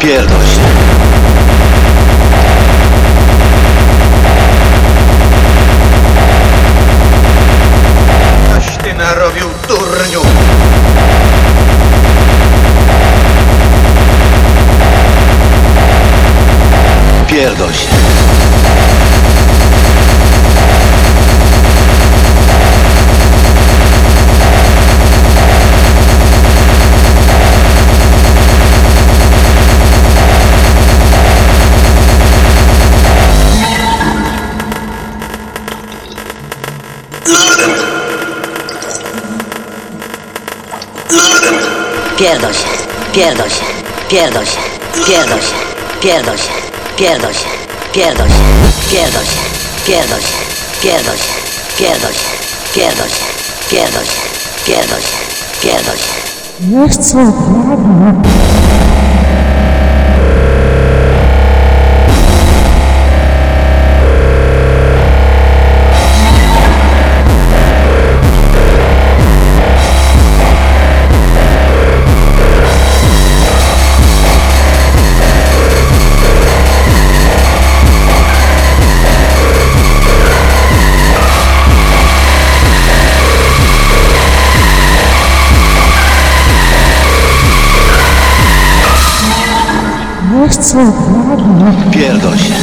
Pierdol się. Coś ty narobił, turniu! Pierdol się. Pierdol się, pierdol się, pierdol się, pierdol się, pierdol się, pierdol się, pierdol się, pierdol się, pierdol się, pierdol się, pierdol się, pierdol się, pierdol się, pierdol się, pierdol się. Nie chcę Pierdol się.